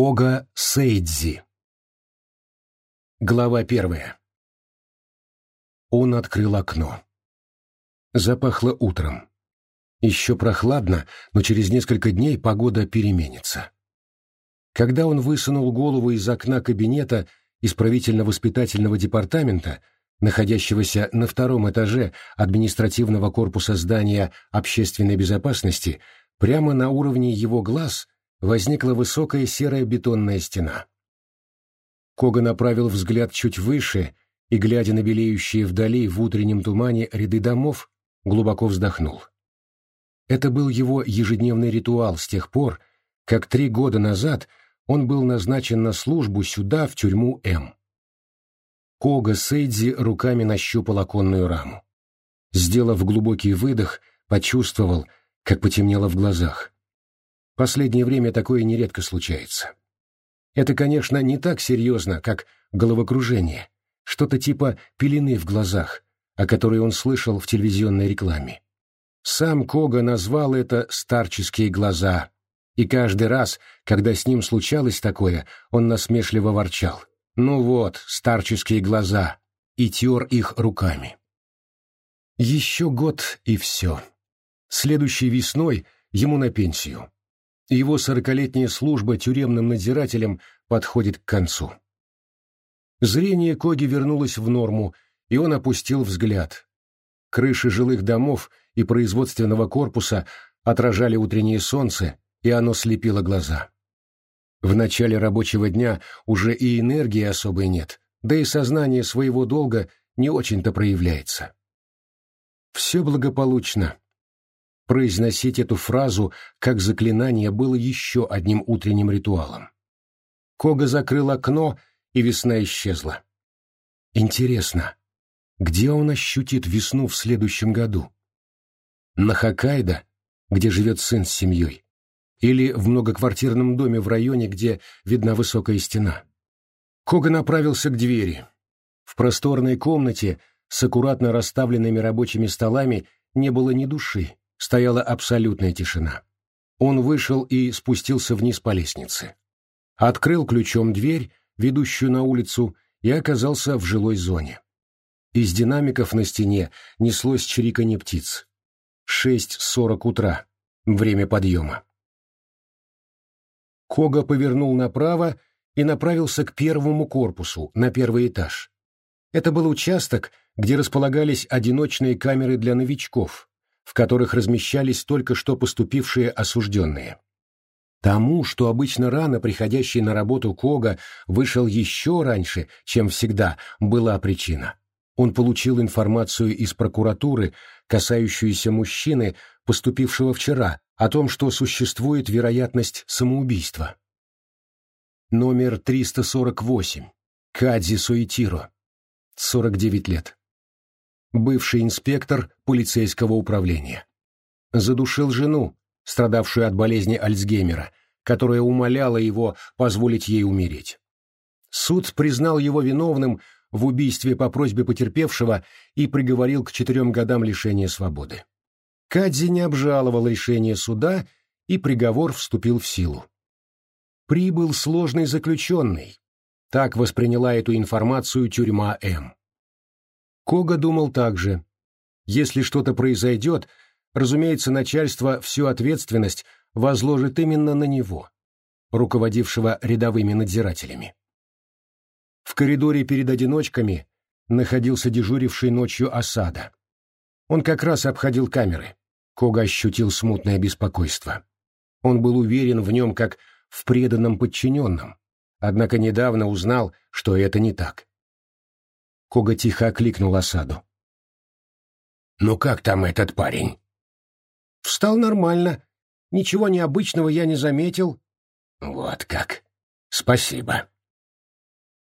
Кога Сейдзи Глава первая Он открыл окно. Запахло утром. Еще прохладно, но через несколько дней погода переменится. Когда он высунул голову из окна кабинета исправительно-воспитательного департамента, находящегося на втором этаже административного корпуса здания общественной безопасности, прямо на уровне его глаз – возникла высокая серая бетонная стена. Кога направил взгляд чуть выше и, глядя на белеющие вдали в утреннем тумане ряды домов, глубоко вздохнул. Это был его ежедневный ритуал с тех пор, как три года назад он был назначен на службу сюда, в тюрьму М. Кога Сейдзи руками нащупал оконную раму. Сделав глубокий выдох, почувствовал, как потемнело в глазах. Последнее время такое нередко случается. Это, конечно, не так серьезно, как головокружение, что-то типа пелены в глазах, о которой он слышал в телевизионной рекламе. Сам Кога назвал это «старческие глаза», и каждый раз, когда с ним случалось такое, он насмешливо ворчал. «Ну вот, старческие глаза», и тер их руками. Еще год и все. Следующей весной ему на пенсию его сорокалетняя служба тюремным надзирателем подходит к концу. Зрение Коги вернулось в норму, и он опустил взгляд. Крыши жилых домов и производственного корпуса отражали утреннее солнце, и оно слепило глаза. В начале рабочего дня уже и энергии особой нет, да и сознание своего долга не очень-то проявляется. Все благополучно, Произносить эту фразу как заклинание было еще одним утренним ритуалом. Кога закрыл окно, и весна исчезла. Интересно, где он ощутит весну в следующем году? На Хоккайдо, где живет сын с семьей? Или в многоквартирном доме в районе, где видна высокая стена? Кога направился к двери. В просторной комнате с аккуратно расставленными рабочими столами не было ни души, стояла абсолютная тишина. Он вышел и спустился вниз по лестнице. Открыл ключом дверь, ведущую на улицу, и оказался в жилой зоне. Из динамиков на стене неслось чириканье птиц. Шесть сорок утра. Время подъема. Кога повернул направо и направился к первому корпусу, на первый этаж. Это был участок, где располагались одиночные камеры для новичков, в которых размещались только что поступившие осужденные. Тому, что обычно рано приходящий на работу Кога вышел еще раньше, чем всегда, была причина. Он получил информацию из прокуратуры, касающуюся мужчины, поступившего вчера, о том, что существует вероятность самоубийства. Номер 348. Кадзи Суэтиро. 49 лет бывший инспектор полицейского управления. Задушил жену, страдавшую от болезни Альцгеймера, которая умоляла его позволить ей умереть. Суд признал его виновным в убийстве по просьбе потерпевшего и приговорил к четырем годам лишения свободы. Кадзи не обжаловал решение суда, и приговор вступил в силу. Прибыл сложный заключенный. Так восприняла эту информацию тюрьма М. Кога думал так же. Если что-то произойдет, разумеется, начальство всю ответственность возложит именно на него, руководившего рядовыми надзирателями. В коридоре перед одиночками находился дежуривший ночью осада. Он как раз обходил камеры. Кога ощутил смутное беспокойство. Он был уверен в нем как в преданном подчиненном, однако недавно узнал, что это не так. Кога тихо окликнул осаду. «Ну как там этот парень?» «Встал нормально. Ничего необычного я не заметил». «Вот как. Спасибо».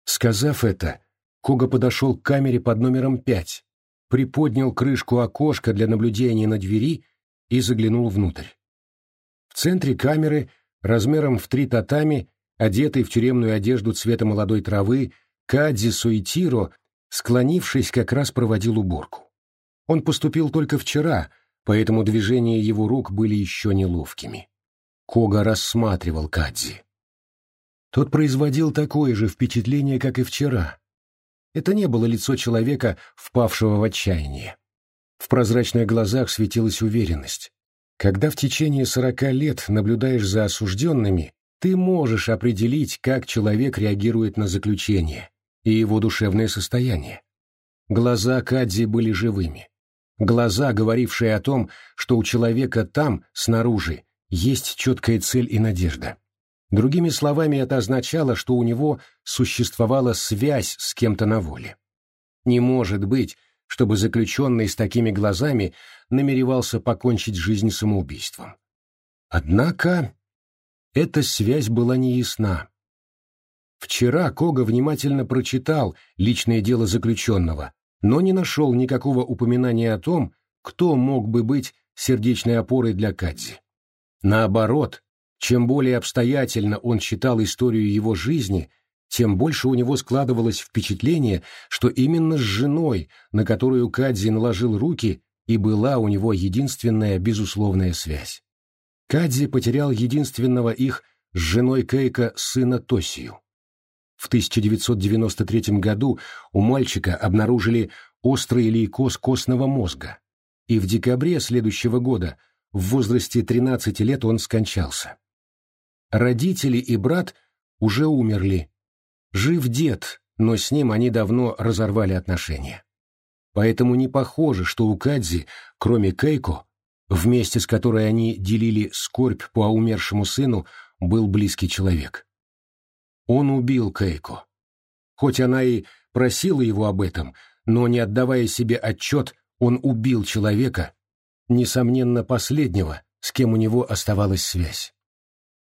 Сказав это, Кога подошел к камере под номером пять, приподнял крышку окошка для наблюдения на двери и заглянул внутрь. В центре камеры, размером в три татами, одетый в тюремную одежду цвета молодой травы, Кадзи Суитиро склонившись, как раз проводил уборку. Он поступил только вчера, поэтому движения его рук были еще неловкими. Кога рассматривал Кадзи. Тот производил такое же впечатление, как и вчера. Это не было лицо человека, впавшего в отчаяние. В прозрачных глазах светилась уверенность. Когда в течение сорока лет наблюдаешь за осужденными, ты можешь определить, как человек реагирует на заключение и его душевное состояние. Глаза Кадзи были живыми. Глаза, говорившие о том, что у человека там, снаружи, есть четкая цель и надежда. Другими словами, это означало, что у него существовала связь с кем-то на воле. Не может быть, чтобы заключенный с такими глазами намеревался покончить жизнь самоубийством. Однако эта связь была неясна. Вчера Кога внимательно прочитал личное дело заключенного, но не нашел никакого упоминания о том, кто мог бы быть сердечной опорой для Кадзи. Наоборот, чем более обстоятельно он читал историю его жизни, тем больше у него складывалось впечатление, что именно с женой, на которую Кадзи наложил руки, и была у него единственная безусловная связь. Кадзи потерял единственного их с женой Кейка сына Тосию. В 1993 году у мальчика обнаружили острый лейкоз костного мозга, и в декабре следующего года в возрасте 13 лет он скончался. Родители и брат уже умерли. Жив дед, но с ним они давно разорвали отношения. Поэтому не похоже, что у Кадзи, кроме Кейко, вместе с которой они делили скорбь по умершему сыну, был близкий человек. Он убил Кейко. Хоть она и просила его об этом, но не отдавая себе отчет, он убил человека, несомненно, последнего, с кем у него оставалась связь.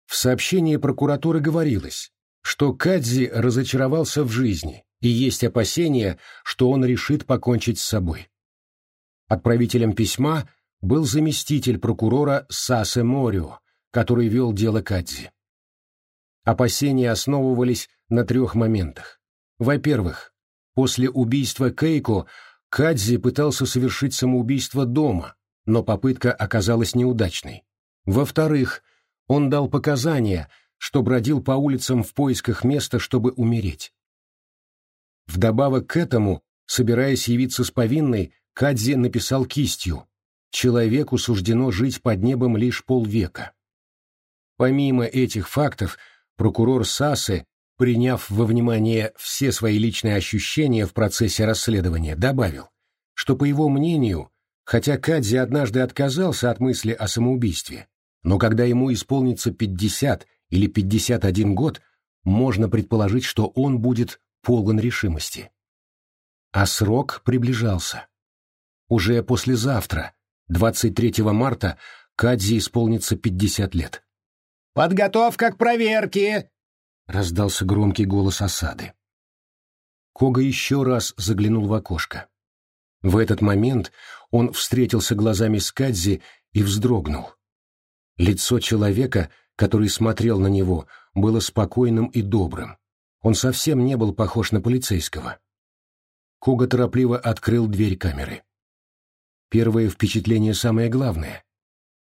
В сообщении прокуратуры говорилось, что Кадзи разочаровался в жизни, и есть опасения, что он решит покончить с собой. Отправителем письма был заместитель прокурора Сасе Морио, который вел дело Кадзи. Опасения основывались на трех моментах. Во-первых, после убийства Кейко Кадзи пытался совершить самоубийство дома, но попытка оказалась неудачной. Во-вторых, он дал показания, что бродил по улицам в поисках места, чтобы умереть. Вдобавок к этому, собираясь явиться с повинной, Кадзи написал кистью «Человеку суждено жить под небом лишь полвека». Помимо этих фактов, прокурор Сасы, приняв во внимание все свои личные ощущения в процессе расследования, добавил, что, по его мнению, хотя Кадзи однажды отказался от мысли о самоубийстве, но когда ему исполнится 50 или 51 год, можно предположить, что он будет полон решимости. А срок приближался. Уже послезавтра, 23 марта, Кадзи исполнится 50 лет. «Подготовка к проверке!» — раздался громкий голос осады. Кога еще раз заглянул в окошко. В этот момент он встретился глазами с Кадзи и вздрогнул. Лицо человека, который смотрел на него, было спокойным и добрым. Он совсем не был похож на полицейского. Куга торопливо открыл дверь камеры. Первое впечатление самое главное.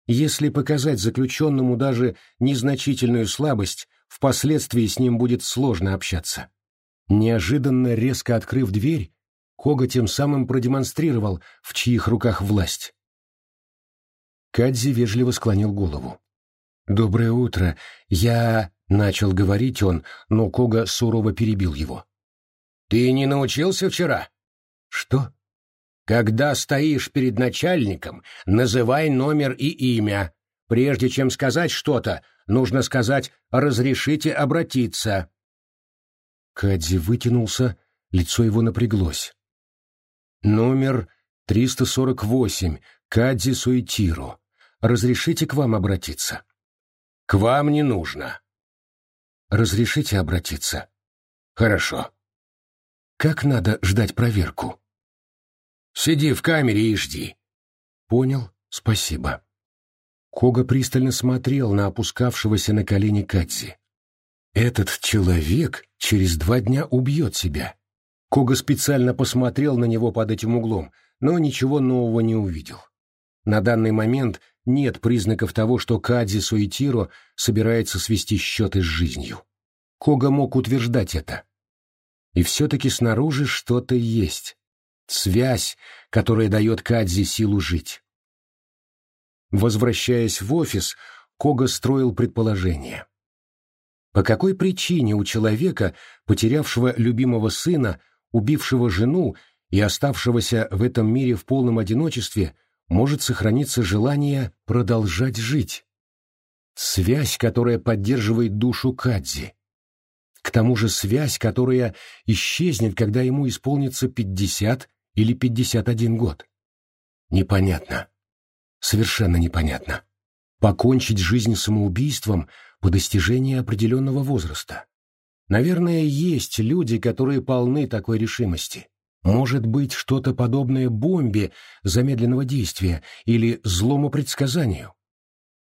Если показать заключенному даже незначительную слабость, впоследствии с ним будет сложно общаться. Неожиданно резко открыв дверь, Кога тем самым продемонстрировал, в чьих руках власть. Кадзи вежливо склонил голову. «Доброе утро. Я...» — начал говорить он, но Кога сурово перебил его. «Ты не научился вчера?» «Что?» «Когда стоишь перед начальником, называй номер и имя. Прежде чем сказать что-то, нужно сказать «разрешите обратиться». Кадзи вытянулся, лицо его напряглось. «Номер 348, Кадзи Суэтиро. Разрешите к вам обратиться? К вам не нужно. Разрешите обратиться? Хорошо. Как надо ждать проверку? Сиди в камере и жди. Понял, спасибо. Кога пристально смотрел на опускавшегося на колени Катзи. Этот человек через два дня убьет себя. Кога специально посмотрел на него под этим углом, но ничего нового не увидел. На данный момент нет признаков того, что Кадзи Суэтиро собирается свести счеты с жизнью. Кога мог утверждать это. И все-таки снаружи что-то есть. Связь, которая дает Кадзи силу жить. Возвращаясь в офис, Кога строил предположение. По какой причине у человека, потерявшего любимого сына, убившего жену и оставшегося в этом мире в полном одиночестве, может сохраниться желание продолжать жить? Связь, которая поддерживает душу Кадзи. К тому же связь, которая исчезнет, когда ему исполнится 50 или 51 год. Непонятно. Совершенно непонятно. Покончить жизнь самоубийством по достижении определенного возраста. Наверное, есть люди, которые полны такой решимости. Может быть, что-то подобное бомбе замедленного действия или злому предсказанию.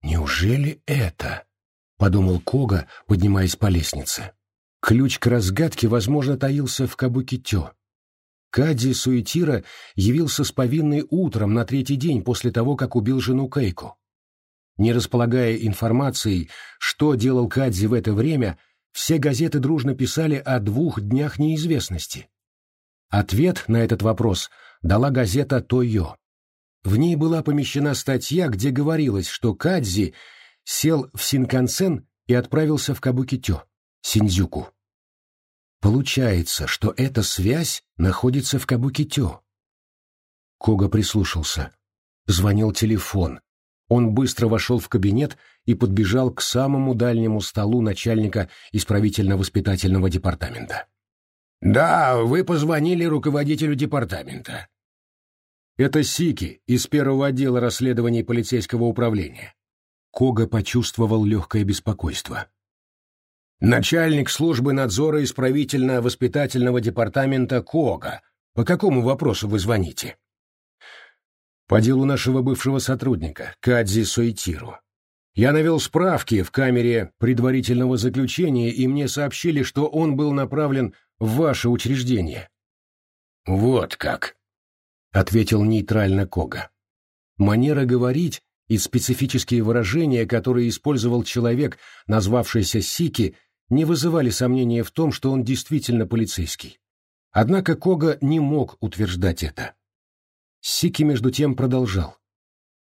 «Неужели это?» — подумал Кога, поднимаясь по лестнице. Ключ к разгадке, возможно, таился в Кабукитё. Кади Суетира явился с повинной утром на третий день после того, как убил жену Кейку. Не располагая информацией, что делал Кадзи в это время, все газеты дружно писали о двух днях неизвестности. Ответ на этот вопрос дала газета «Тойо». В ней была помещена статья, где говорилось, что Кадзи сел в Синкансен и отправился в Кабукитё, Синдзюку. Получается, что эта связь находится в Кабукитё. Кога прислушался. Звонил телефон. Он быстро вошел в кабинет и подбежал к самому дальнему столу начальника исправительно-воспитательного департамента. «Да, вы позвонили руководителю департамента. Это Сики из первого отдела расследований полицейского управления. Кога почувствовал легкое беспокойство. Начальник службы надзора исправительно-воспитательного департамента Кога. По какому вопросу вы звоните? По делу нашего бывшего сотрудника, Кадзи Суэтиру. Я навел справки в камере предварительного заключения, и мне сообщили, что он был направлен в ваше учреждение. Вот как. — ответил нейтрально Кога. Манера говорить и специфические выражения, которые использовал человек, назвавшийся Сики, не вызывали сомнения в том, что он действительно полицейский. Однако Кога не мог утверждать это. Сики, между тем, продолжал.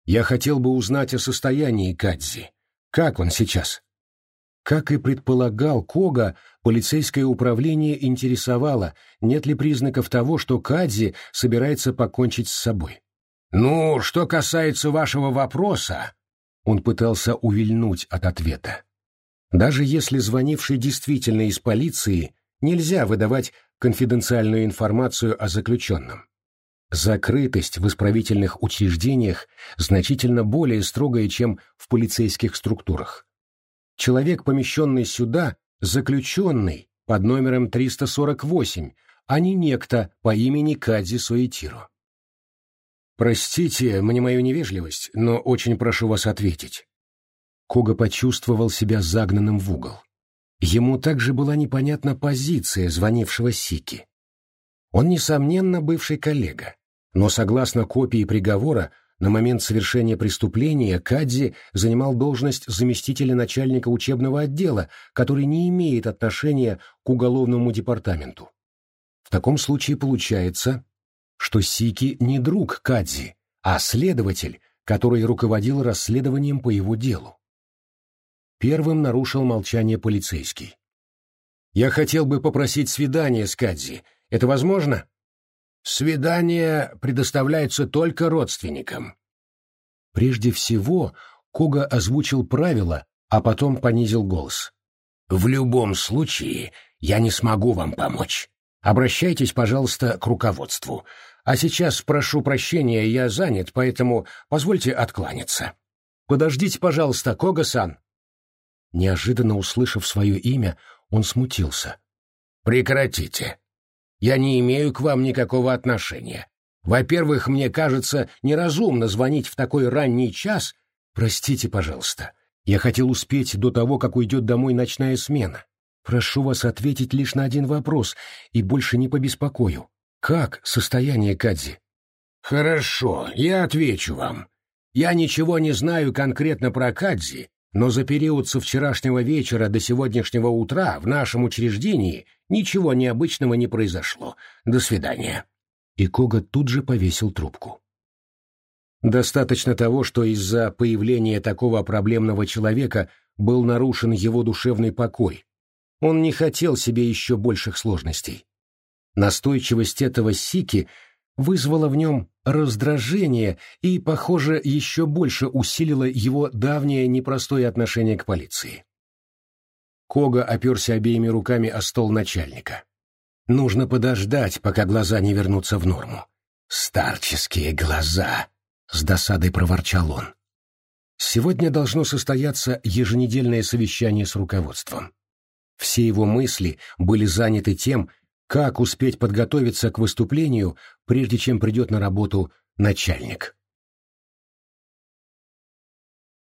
«Я хотел бы узнать о состоянии Кадзи. Как он сейчас?» Как и предполагал Кога, полицейское управление интересовало, нет ли признаков того, что Кадзи собирается покончить с собой. «Ну, что касается вашего вопроса...» Он пытался увильнуть от ответа. Даже если звонивший действительно из полиции, нельзя выдавать конфиденциальную информацию о заключенном. Закрытость в исправительных учреждениях значительно более строгая, чем в полицейских структурах. Человек, помещенный сюда, заключенный под номером 348, а не некто по имени Кадзи Суэтиро. «Простите мне мою невежливость, но очень прошу вас ответить». Кога почувствовал себя загнанным в угол. Ему также была непонятна позиция звонившего Сики. Он, несомненно, бывший коллега, но, согласно копии приговора, на момент совершения преступления Кадзи занимал должность заместителя начальника учебного отдела, который не имеет отношения к уголовному департаменту. В таком случае получается, что Сики не друг Кадзи, а следователь, который руководил расследованием по его делу. Первым нарушил молчание полицейский. «Я хотел бы попросить свидание с Кадзи. Это возможно?» Свидание предоставляется только родственникам. Прежде всего, Кога озвучил правила, а потом понизил голос. В любом случае, я не смогу вам помочь. Обращайтесь, пожалуйста, к руководству. А сейчас прошу прощения, я занят, поэтому позвольте откланяться. Подождите, пожалуйста, Кога-сан. Неожиданно услышав свое имя, он смутился. Прекратите. Я не имею к вам никакого отношения. Во-первых, мне кажется неразумно звонить в такой ранний час. Простите, пожалуйста. Я хотел успеть до того, как уйдет домой ночная смена. Прошу вас ответить лишь на один вопрос и больше не побеспокою. Как состояние Кадзи? Хорошо, я отвечу вам. Я ничего не знаю конкретно про Кадзи, но за период со вчерашнего вечера до сегодняшнего утра в нашем учреждении ничего необычного не произошло. До свидания». И Кога тут же повесил трубку. Достаточно того, что из-за появления такого проблемного человека был нарушен его душевный покой. Он не хотел себе еще больших сложностей. Настойчивость этого Сики вызвала в нем раздражение и, похоже, еще больше усилила его давнее непростое отношение к полиции. Кога оперся обеими руками о стол начальника. Нужно подождать, пока глаза не вернутся в норму. «Старческие глаза!» — с досадой проворчал он. Сегодня должно состояться еженедельное совещание с руководством. Все его мысли были заняты тем, как успеть подготовиться к выступлению, прежде чем придет на работу начальник.